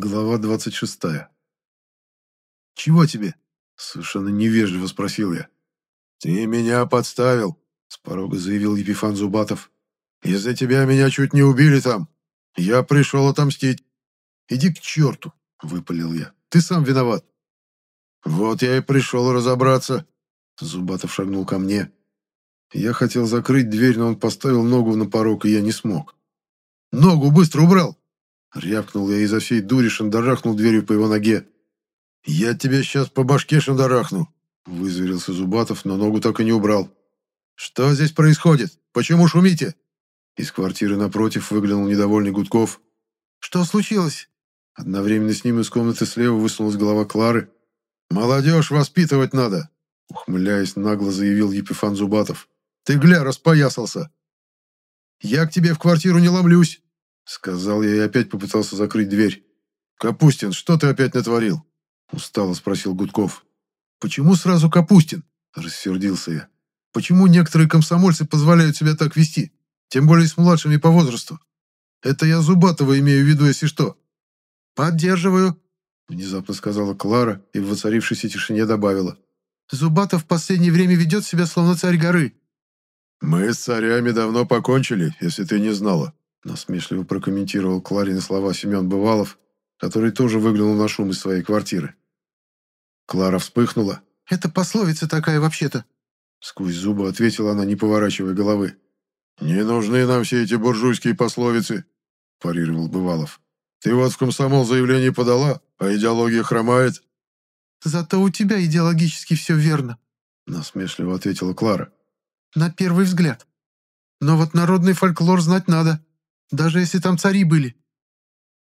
Глава 26. «Чего тебе?» — совершенно невежливо спросил я. «Ты меня подставил», — с порога заявил Епифан Зубатов. «Из-за тебя меня чуть не убили там. Я пришел отомстить». «Иди к черту», — выпалил я. «Ты сам виноват». «Вот я и пришел разобраться». Зубатов шагнул ко мне. Я хотел закрыть дверь, но он поставил ногу на порог, и я не смог. «Ногу быстро убрал!» Рявкнул я изо всей дури, шандарахнул дверью по его ноге. «Я тебя сейчас по башке шандарахну!» Вызверился Зубатов, но ногу так и не убрал. «Что здесь происходит? Почему шумите?» Из квартиры напротив выглянул недовольный Гудков. «Что случилось?» Одновременно с ним из комнаты слева высунулась голова Клары. «Молодежь воспитывать надо!» Ухмыляясь, нагло заявил Епифан Зубатов. «Ты, гля, распоясался!» «Я к тебе в квартиру не ломлюсь!» Сказал я и опять попытался закрыть дверь. «Капустин, что ты опять натворил?» Устало спросил Гудков. «Почему сразу Капустин?» Рассердился я. «Почему некоторые комсомольцы позволяют себя так вести? Тем более с младшими по возрасту. Это я Зубатова имею в виду, если что». «Поддерживаю», — внезапно сказала Клара и в воцарившейся тишине добавила. «Зубатов в последнее время ведет себя словно царь горы». «Мы с царями давно покончили, если ты не знала», Насмешливо прокомментировал Кларины слова Семен Бывалов, который тоже выглянул на шум из своей квартиры. Клара вспыхнула. «Это пословица такая вообще-то», — сквозь зубы ответила она, не поворачивая головы. «Не нужны нам все эти буржуйские пословицы», — парировал Бывалов. «Ты вот в комсомол заявление подала, а идеология хромает». «Зато у тебя идеологически все верно», — насмешливо ответила Клара. «На первый взгляд. Но вот народный фольклор знать надо даже если там цари были.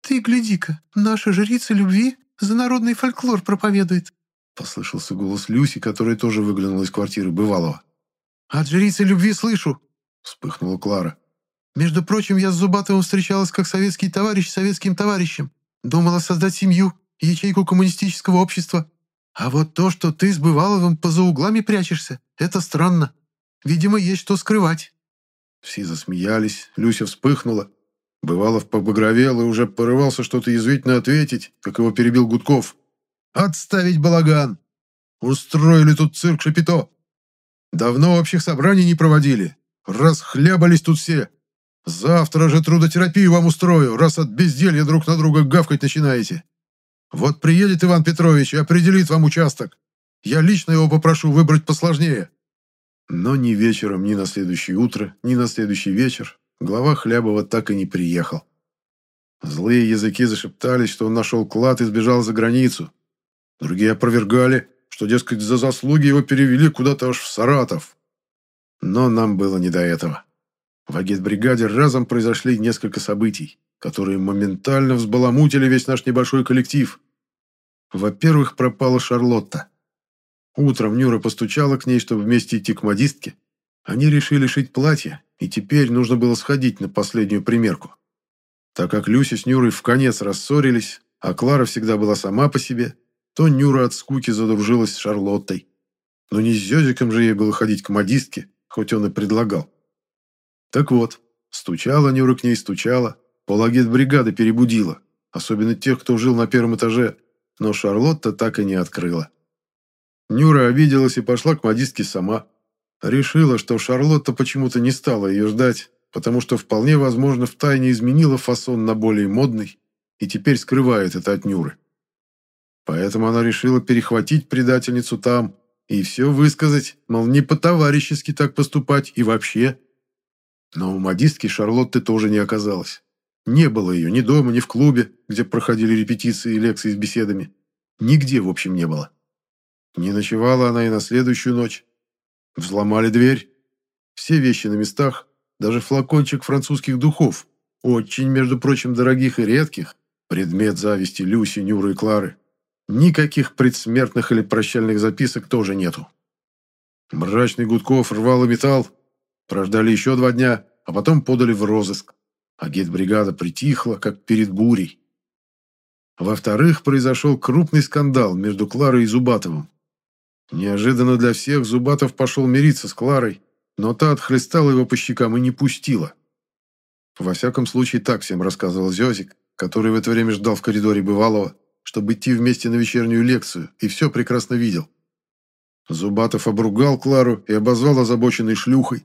«Ты гляди-ка, наша жрица любви за народный фольклор проповедует», послышался голос Люси, которая тоже выглянула из квартиры бывалого. «От жрицы любви слышу», вспыхнула Клара. «Между прочим, я с Зубатовым встречалась как советский товарищ с советским товарищем. Думала создать семью, ячейку коммунистического общества. А вот то, что ты с Бываловым поза углами прячешься, это странно. Видимо, есть что скрывать». Все засмеялись, Люся вспыхнула. Бывалов побагровел и уже порывался что-то язвительно ответить, как его перебил Гудков. «Отставить балаган! Устроили тут цирк Шапито! Давно общих собраний не проводили. Расхлябались тут все. Завтра же трудотерапию вам устрою, раз от безделья друг на друга гавкать начинаете. Вот приедет Иван Петрович и определит вам участок. Я лично его попрошу выбрать посложнее. Но ни вечером, ни на следующее утро, ни на следующий вечер глава Хлябова так и не приехал. Злые языки зашептались, что он нашел клад и сбежал за границу. Другие опровергали, что, дескать, за заслуги его перевели куда-то аж в Саратов. Но нам было не до этого. В агитбригаде разом произошли несколько событий, которые моментально взбаламутили весь наш небольшой коллектив. Во-первых, пропала Шарлотта. Утром Нюра постучала к ней, чтобы вместе идти к модистке. Они решили шить платье, и теперь нужно было сходить на последнюю примерку. Так как Люся с Нюрой в конец рассорились, а Клара всегда была сама по себе, то Нюра от скуки задружилась с Шарлоттой. Но не с Зёзиком же ей было ходить к модистке, хоть он и предлагал. Так вот, стучала Нюра к ней, стучала, полагет бригады перебудила, особенно тех, кто жил на первом этаже, но Шарлотта так и не открыла. Нюра обиделась и пошла к модистке сама. Решила, что Шарлотта почему-то не стала ее ждать, потому что вполне возможно втайне изменила фасон на более модный и теперь скрывает это от Нюры. Поэтому она решила перехватить предательницу там и все высказать, мол, не по-товарищески так поступать и вообще. Но у модистки Шарлотты тоже не оказалось. Не было ее ни дома, ни в клубе, где проходили репетиции и лекции с беседами. Нигде, в общем, не было. Не ночевала она и на следующую ночь. Взломали дверь. Все вещи на местах, даже флакончик французских духов, очень, между прочим, дорогих и редких, предмет зависти Люси, Нюры и Клары. Никаких предсмертных или прощальных записок тоже нету. Мрачный Гудков рвал и металл. Прождали еще два дня, а потом подали в розыск. А гетбригада притихла, как перед бурей. Во-вторых, произошел крупный скандал между Кларой и Зубатовым. Неожиданно для всех Зубатов пошел мириться с Кларой, но та отхлестала его по щекам и не пустила. Во всяком случае, так всем рассказывал Зёзик, который в это время ждал в коридоре бывалого, чтобы идти вместе на вечернюю лекцию, и все прекрасно видел. Зубатов обругал Клару и обозвал озабоченной шлюхой.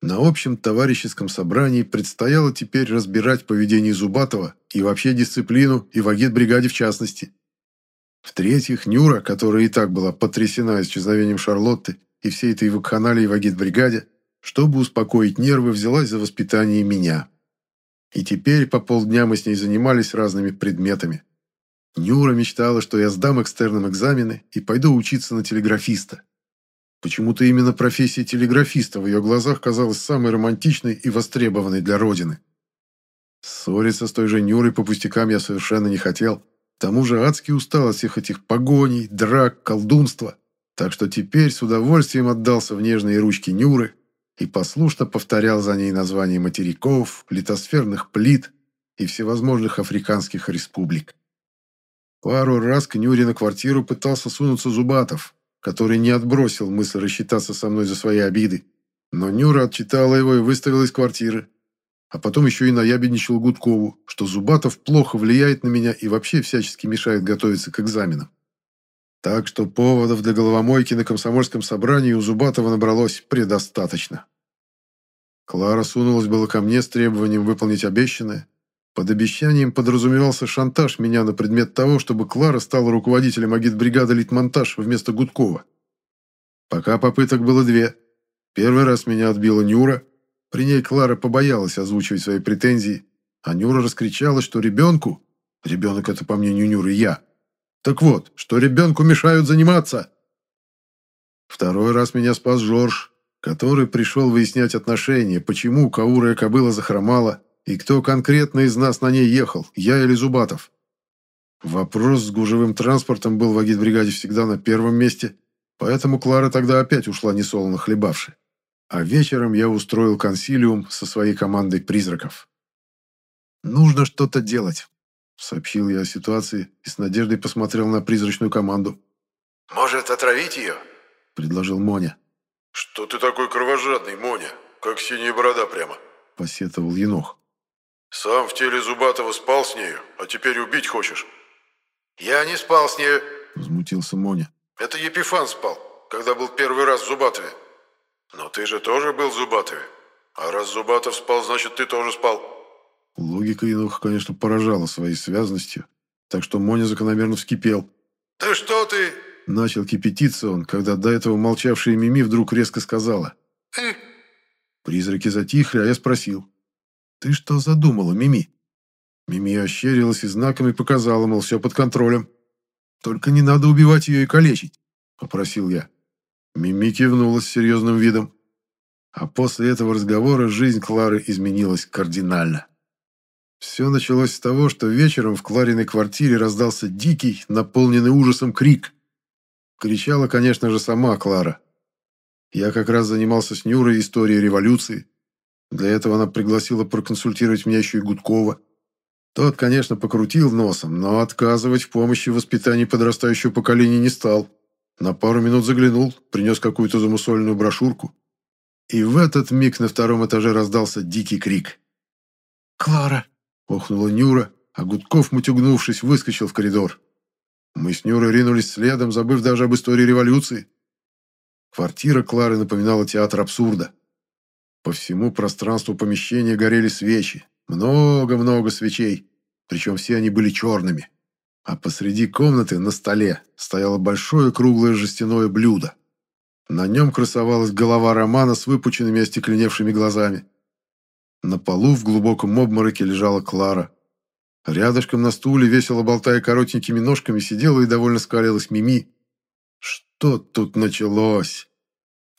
На общем товарищеском собрании предстояло теперь разбирать поведение Зубатова и вообще дисциплину, и в агитбригаде в частности. В-третьих, Нюра, которая и так была потрясена исчезновением Шарлотты и всей этой вакханалии в агитбригаде, чтобы успокоить нервы, взялась за воспитание меня. И теперь по полдня мы с ней занимались разными предметами. Нюра мечтала, что я сдам экстерном экзамены и пойду учиться на телеграфиста. Почему-то именно профессия телеграфиста в ее глазах казалась самой романтичной и востребованной для Родины. Ссориться с той же Нюрой по пустякам я совершенно не хотел. К тому же адски устал от всех этих погоней, драк, колдунства. Так что теперь с удовольствием отдался в нежные ручки Нюры и послушно повторял за ней названия материков, литосферных плит и всевозможных африканских республик. Пару раз к Нюре на квартиру пытался сунуться Зубатов, который не отбросил мысль рассчитаться со мной за свои обиды. Но Нюра отчитала его и выставила из квартиры. А потом еще и наябедничал Гудкову, что Зубатов плохо влияет на меня и вообще всячески мешает готовиться к экзаменам. Так что поводов для головомойки на комсомольском собрании у Зубатова набралось предостаточно. Клара сунулась было ко мне с требованием выполнить обещанное, под обещанием подразумевался шантаж меня на предмет того, чтобы Клара стала руководителем агитбригады «Литмонтаж» вместо Гудкова. Пока попыток было две. Первый раз меня отбила Нюра. При ней Клара побоялась озвучивать свои претензии, а Нюра раскричала, что ребенку, ребенок это по мнению Нюры я, так вот, что ребенку мешают заниматься. Второй раз меня спас Жорж, который пришел выяснять отношения, почему Каурая кобыла захромала, и кто конкретно из нас на ней ехал, я или Зубатов? Вопрос с гужевым транспортом был в агитбригаде всегда на первом месте, поэтому Клара тогда опять ушла несолоно хлебавши. А вечером я устроил консилиум со своей командой призраков. «Нужно что-то делать», — сообщил я о ситуации и с надеждой посмотрел на призрачную команду. «Может, отравить ее?» — предложил Моня. «Что ты такой кровожадный, Моня? Как синяя борода прямо», — посетовал Енох. Сам в теле Зубатова спал с нею, а теперь убить хочешь?» «Я не спал с нею», — возмутился Моня. «Это Епифан спал, когда был первый раз в Зубатове. Но ты же тоже был в Зубатове. А раз Зубатов спал, значит, ты тоже спал». Логика Еноха, конечно, поражала своей связностью, так что Моня закономерно вскипел. «Да что ты...» Начал кипятиться он, когда до этого молчавшая Мими вдруг резко сказала. «Э?» Призраки затихли, а я спросил. «Ты что задумала, Мими?» Мими ощерилась и знаками показала, мол, все под контролем. «Только не надо убивать ее и калечить», — попросил я. Мими кивнула с серьезным видом. А после этого разговора жизнь Клары изменилась кардинально. Все началось с того, что вечером в Клариной квартире раздался дикий, наполненный ужасом крик. Кричала, конечно же, сама Клара. Я как раз занимался с Нюрой историей революции, для этого она пригласила проконсультировать меня еще и Гудкова. Тот, конечно, покрутил носом, но отказывать в помощи в воспитании подрастающего поколения не стал. На пару минут заглянул, принес какую-то замусольную брошюрку. И в этот миг на втором этаже раздался дикий крик. «Клара!» – охнула Нюра, а Гудков, мутюгнувшись, выскочил в коридор. Мы с Нюрой ринулись следом, забыв даже об истории революции. Квартира Клары напоминала театр абсурда. По всему пространству помещения горели свечи. Много-много свечей. Причем все они были черными. А посреди комнаты на столе стояло большое круглое жестяное блюдо. На нем красовалась голова Романа с выпученными остекленевшими глазами. На полу в глубоком обмороке лежала Клара. Рядышком на стуле, весело болтая коротенькими ножками, сидела и довольно скалилась Мими. Что тут началось?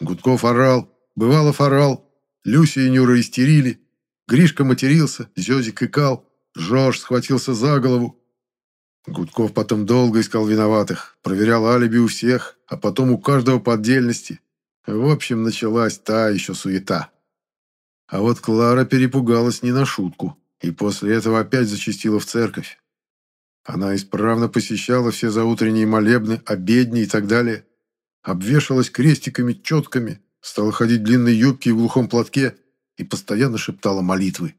Гудков орал, Бывалов орал, Люся и Нюра истерили. Гришка матерился, Зёзик икал. Жорж схватился за голову. Гудков потом долго искал виноватых, проверял алиби у всех, а потом у каждого по отдельности. В общем, началась та еще суета. А вот Клара перепугалась не на шутку, и после этого опять зачастила в церковь. Она исправно посещала все заутренние молебны, обедни и так далее. Обвешалась крестиками, четками, стала ходить в длинной юбке и в глухом платке и постоянно шептала молитвы.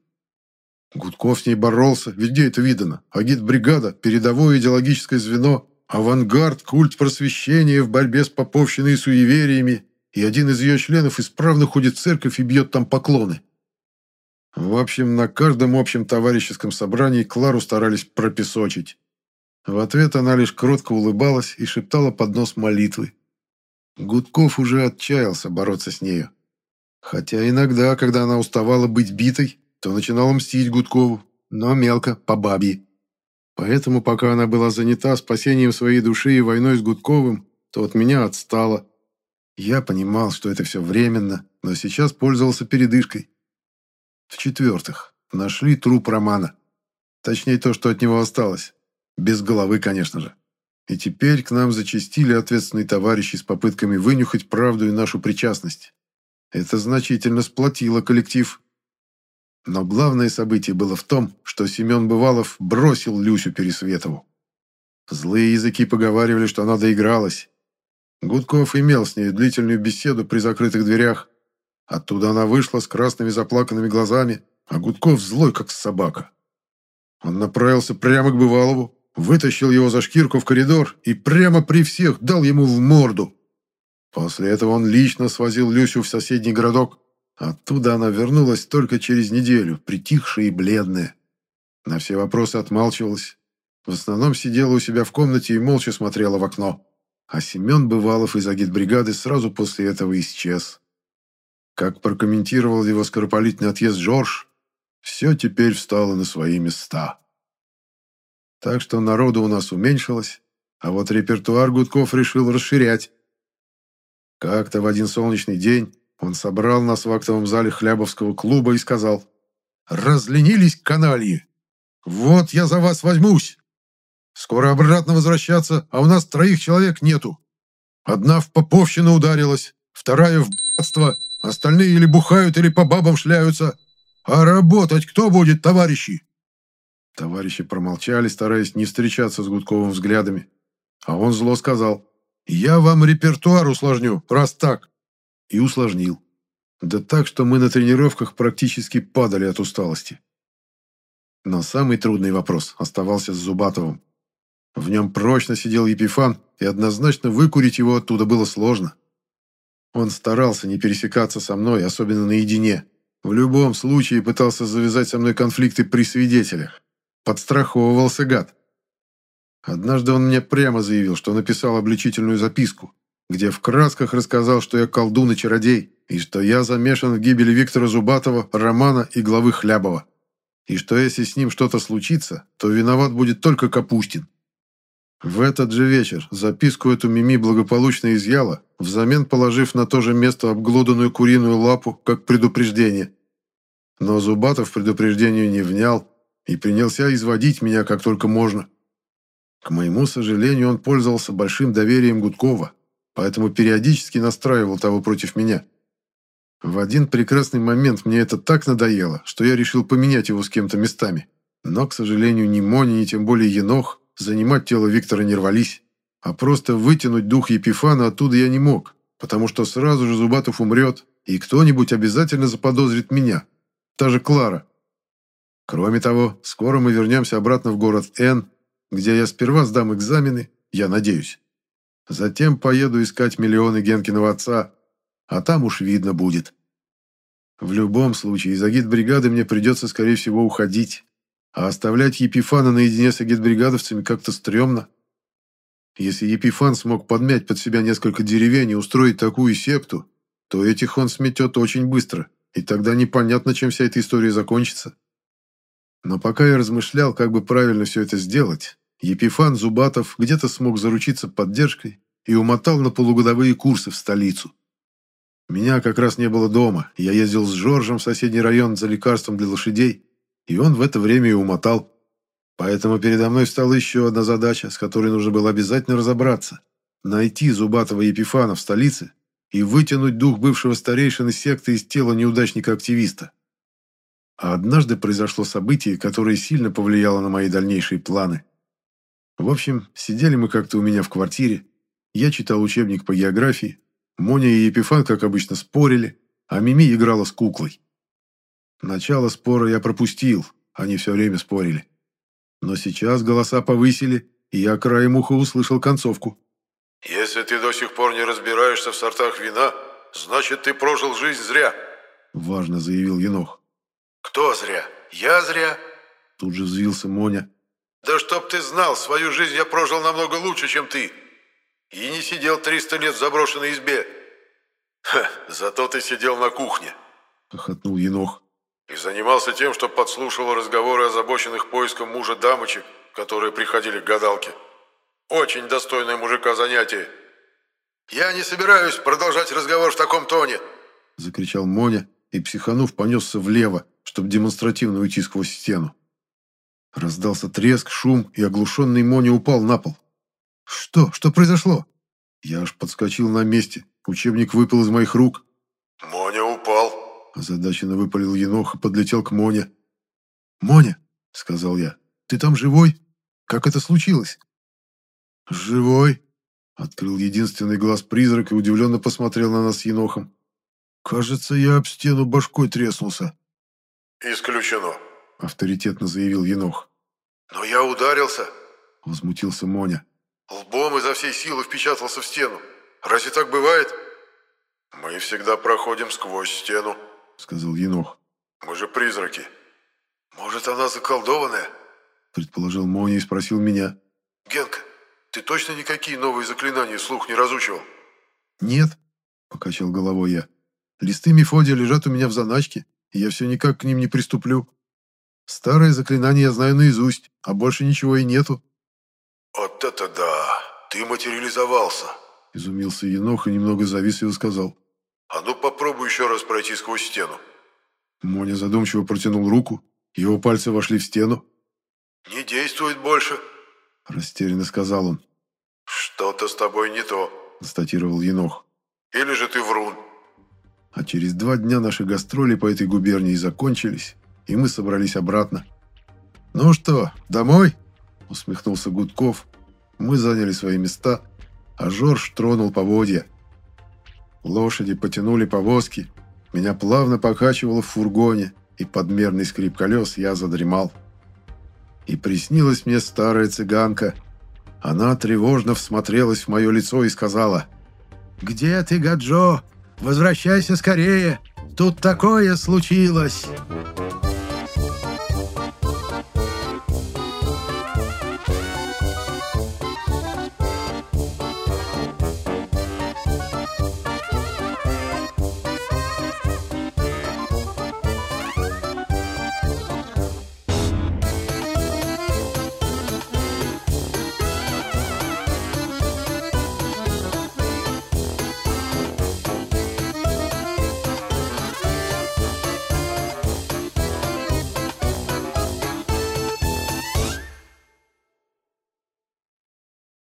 Гудков с ней боролся, везде это видано. Агит-бригада, передовое идеологическое звено, авангард, культ просвещения в борьбе с поповщиной и суевериями, и один из ее членов исправно ходит в церковь и бьет там поклоны. В общем, на каждом общем товарищеском собрании Клару старались пропесочить. В ответ она лишь кротко улыбалась и шептала под нос молитвы. Гудков уже отчаялся бороться с нею. Хотя иногда, когда она уставала быть битой, то начинала мстить Гудкову, но мелко, по бабье. Поэтому, пока она была занята спасением своей души и войной с Гудковым, то от меня отстала. Я понимал, что это все временно, но сейчас пользовался передышкой. В-четвертых, нашли труп Романа. Точнее, то, что от него осталось. Без головы, конечно же. И теперь к нам зачастили ответственные товарищи с попытками вынюхать правду и нашу причастность. Это значительно сплотило коллектив но главное событие было в том, что Семен Бывалов бросил Люсю Пересветову. Злые языки поговаривали, что она доигралась. Гудков имел с ней длительную беседу при закрытых дверях. Оттуда она вышла с красными заплаканными глазами, а Гудков злой, как собака. Он направился прямо к Бывалову, вытащил его за шкирку в коридор и прямо при всех дал ему в морду. После этого он лично свозил Люсю в соседний городок, Оттуда она вернулась только через неделю, притихшая и бледная. На все вопросы отмалчивалась. В основном сидела у себя в комнате и молча смотрела в окно. А Семен Бывалов из агитбригады сразу после этого исчез. Как прокомментировал его скоропалительный отъезд Жорж, все теперь встало на свои места. Так что народу у нас уменьшилось, а вот репертуар Гудков решил расширять. Как-то в один солнечный день он собрал нас в актовом зале Хлябовского клуба и сказал, «Разленились канальи! Вот я за вас возьмусь! Скоро обратно возвращаться, а у нас троих человек нету. Одна в поповщину ударилась, вторая в б***ство, остальные или бухают, или по бабам шляются. А работать кто будет, товарищи?» Товарищи промолчали, стараясь не встречаться с Гудковым взглядами. А он зло сказал, «Я вам репертуар усложню, раз так и усложнил. Да так, что мы на тренировках практически падали от усталости. Но самый трудный вопрос оставался с Зубатовым. В нем прочно сидел Епифан, и однозначно выкурить его оттуда было сложно. Он старался не пересекаться со мной, особенно наедине. В любом случае пытался завязать со мной конфликты при свидетелях. Подстраховывался гад. Однажды он мне прямо заявил, что написал обличительную записку, где в красках рассказал, что я колдун и чародей, и что я замешан в гибели Виктора Зубатова, Романа и главы Хлябова. И что если с ним что-то случится, то виноват будет только Капустин. В этот же вечер записку эту Мими благополучно изъяла, взамен положив на то же место обглоданную куриную лапу, как предупреждение. Но Зубатов предупреждению не внял и принялся изводить меня как только можно. К моему сожалению, он пользовался большим доверием Гудкова, поэтому периодически настраивал того против меня. В один прекрасный момент мне это так надоело, что я решил поменять его с кем-то местами. Но, к сожалению, ни Мони, ни тем более Енох занимать тело Виктора не рвались. А просто вытянуть дух Епифана оттуда я не мог, потому что сразу же Зубатов умрет, и кто-нибудь обязательно заподозрит меня. Та же Клара. Кроме того, скоро мы вернемся обратно в город Н, где я сперва сдам экзамены, я надеюсь. Затем поеду искать миллионы Генкиного отца, а там уж видно будет. В любом случае, из агитбригады мне придется, скорее всего, уходить, а оставлять Епифана наедине с агитбригадовцами как-то стрёмно. Если Епифан смог подмять под себя несколько деревень и устроить такую секту, то этих он сметет очень быстро, и тогда непонятно, чем вся эта история закончится. Но пока я размышлял, как бы правильно все это сделать, Епифан Зубатов где-то смог заручиться поддержкой и умотал на полугодовые курсы в столицу. Меня как раз не было дома, я ездил с Жоржем в соседний район за лекарством для лошадей, и он в это время и умотал. Поэтому передо мной стала еще одна задача, с которой нужно было обязательно разобраться. Найти Зубатова Епифана в столице и вытянуть дух бывшего старейшины секты из тела неудачника-активиста. А однажды произошло событие, которое сильно повлияло на мои дальнейшие планы. В общем, сидели мы как-то у меня в квартире. Я читал учебник по географии. Моня и Епифан, как обычно, спорили, а Мими играла с куклой. Начало спора я пропустил, они все время спорили. Но сейчас голоса повысили, и я краем уха услышал концовку. «Если ты до сих пор не разбираешься в сортах вина, значит, ты прожил жизнь зря», — важно заявил Енох. «Кто зря? Я зря?» Тут же взвился Моня. «Да чтоб ты знал, свою жизнь я прожил намного лучше, чем ты. И не сидел 300 лет в заброшенной избе. Ха, зато ты сидел на кухне», — хохотнул Енох. «И занимался тем, что подслушивал разговоры озабоченных поиском мужа дамочек, которые приходили к гадалке. Очень достойное мужика занятие. Я не собираюсь продолжать разговор в таком тоне», — закричал Моня, и, психанув, понесся влево, чтобы демонстративно уйти сквозь стену. Раздался треск, шум, и оглушенный Моня упал на пол. «Что? Что произошло?» Я аж подскочил на месте. Учебник выпал из моих рук. «Моня упал», — озадаченно выпалил Енох и подлетел к Моне. «Моня», — сказал я, — «ты там живой? Как это случилось?» «Живой», — открыл единственный глаз призрак и удивленно посмотрел на нас с Енохом. «Кажется, я об стену башкой треснулся». «Исключено», — авторитетно заявил Енох. «Но я ударился», — возмутился Моня. «Лбом изо всей силы впечатался в стену. Разве так бывает?» «Мы всегда проходим сквозь стену», — сказал Енох. «Мы же призраки. Может, она заколдованная?» Предположил Моня и спросил меня. «Генка, ты точно никакие новые заклинания вслух не разучивал?» «Нет», — покачал головой я. «Листы Мефодия лежат у меня в заначке, и я все никак к ним не приступлю. Старое заклинание я знаю наизусть, а больше ничего и нету». «Вот это да! Ты материализовался!» Изумился Енох и немного завис и сказал. «А ну попробуй еще раз пройти сквозь стену». Моня задумчиво протянул руку, его пальцы вошли в стену. «Не действует больше», — растерянно сказал он. «Что-то с тобой не то», — констатировал Енох. «Или же ты врун». А через два дня наши гастроли по этой губернии закончились, и мы собрались обратно. «Ну что, домой?» — усмехнулся Гудков. Мы заняли свои места, а Жорж тронул поводья. Лошади потянули повозки, меня плавно покачивало в фургоне, и подмерный скрип колес я задремал. И приснилась мне старая цыганка. Она тревожно всмотрелась в мое лицо и сказала, «Где ты, Гаджо? Возвращайся скорее! Тут такое случилось!»